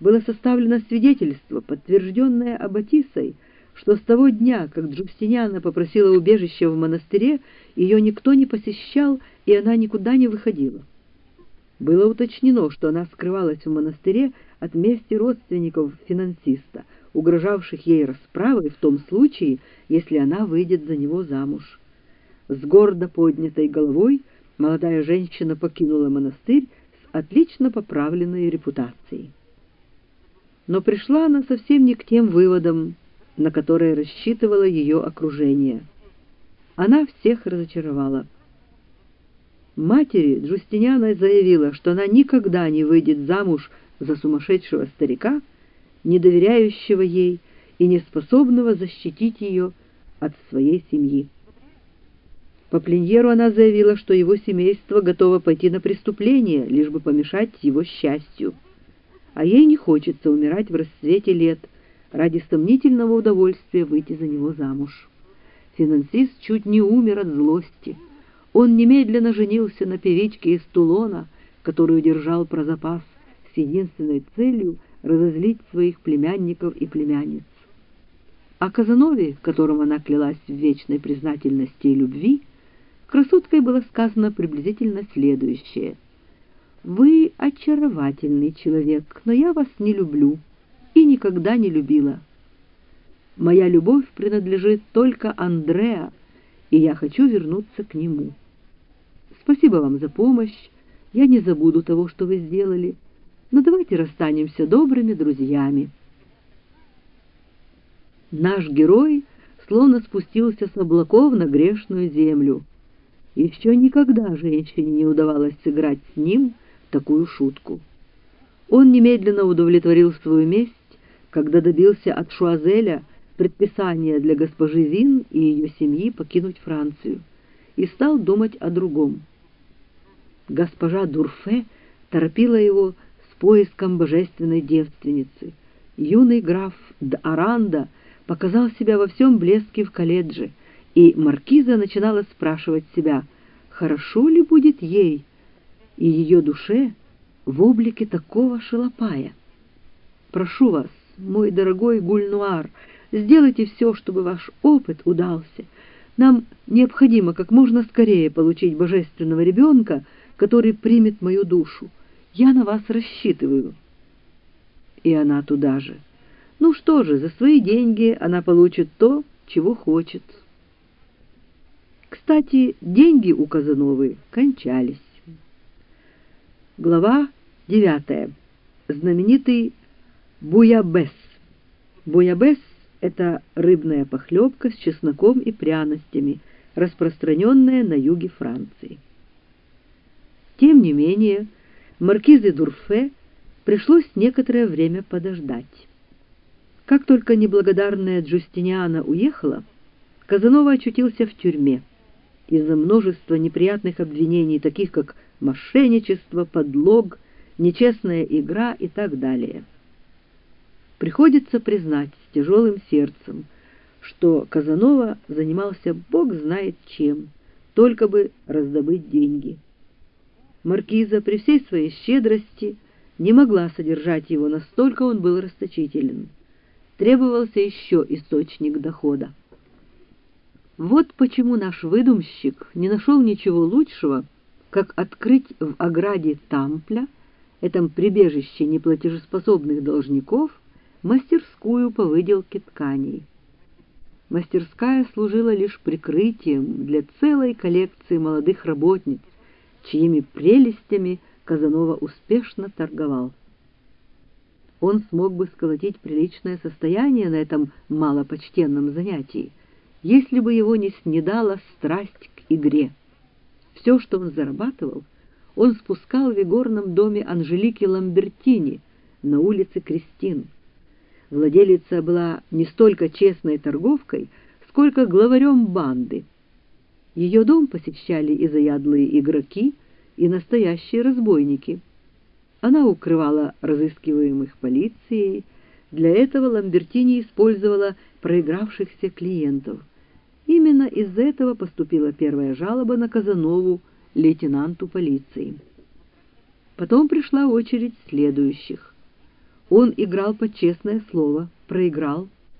было составлено свидетельство, подтвержденное Аббатисой, что с того дня, как Джустиниана попросила убежища в монастыре, ее никто не посещал, и она никуда не выходила. Было уточнено, что она скрывалась в монастыре от мести родственников финансиста, угрожавших ей расправой в том случае, если она выйдет за него замуж. С гордо поднятой головой молодая женщина покинула монастырь с отлично поправленной репутацией. Но пришла она совсем не к тем выводам, на которые рассчитывало ее окружение. Она всех разочаровала. Матери Джустиниана заявила, что она никогда не выйдет замуж за сумасшедшего старика, не доверяющего ей и не способного защитить ее от своей семьи. По пленьеру она заявила, что его семейство готово пойти на преступление, лишь бы помешать его счастью. А ей не хочется умирать в расцвете лет ради сомнительного удовольствия выйти за него замуж. Финансист чуть не умер от злости — он немедленно женился на певичке из Тулона, которую держал про запас, с единственной целью разозлить своих племянников и племянниц. О Казанове, которому она клялась в вечной признательности и любви, красоткой было сказано приблизительно следующее. «Вы очаровательный человек, но я вас не люблю и никогда не любила. Моя любовь принадлежит только Андреа, и я хочу вернуться к нему». Спасибо вам за помощь. Я не забуду того, что вы сделали. Но давайте расстанемся добрыми друзьями. Наш герой словно спустился с облаков на грешную землю. Еще никогда женщине не удавалось сыграть с ним такую шутку. Он немедленно удовлетворил свою месть, когда добился от Шуазеля предписания для госпожи Вин и ее семьи покинуть Францию, и стал думать о другом госпожа Дурфе торопила его с поиском божественной девственницы. Юный граф Д'Аранда показал себя во всем блеске в колледже, и маркиза начинала спрашивать себя, хорошо ли будет ей и ее душе в облике такого шалопая. «Прошу вас, мой дорогой Гульнуар, сделайте все, чтобы ваш опыт удался. Нам необходимо как можно скорее получить божественного ребенка, который примет мою душу. Я на вас рассчитываю». И она туда же. Ну что же, за свои деньги она получит то, чего хочет. Кстати, деньги у Казановы кончались. Глава девятая. Знаменитый буябес. Буябес — это рыбная похлебка с чесноком и пряностями, распространенная на юге Франции. Тем не менее, маркизе Дурфе пришлось некоторое время подождать. Как только неблагодарная Джустиниана уехала, Казанова очутился в тюрьме из-за множества неприятных обвинений, таких как мошенничество, подлог, нечестная игра и так далее. Приходится признать с тяжелым сердцем, что Казанова занимался бог знает чем, только бы раздобыть деньги. Маркиза при всей своей щедрости не могла содержать его, настолько он был расточителен. Требовался еще источник дохода. Вот почему наш выдумщик не нашел ничего лучшего, как открыть в ограде Тампля, этом прибежище неплатежеспособных должников, мастерскую по выделке тканей. Мастерская служила лишь прикрытием для целой коллекции молодых работниц, чьими прелестями Казанова успешно торговал. Он смог бы сколотить приличное состояние на этом малопочтенном занятии, если бы его не снедала страсть к игре. Все, что он зарабатывал, он спускал в игорном доме Анжелики Ламбертини на улице Кристин. Владелица была не столько честной торговкой, сколько главарем банды — ее дом посещали и заядлые игроки, и настоящие разбойники. Она укрывала разыскиваемых полицией, для этого Ламбертини использовала проигравшихся клиентов. Именно из-за этого поступила первая жалоба на Казанову, лейтенанту полиции. Потом пришла очередь следующих. Он играл под честное слово, проиграл.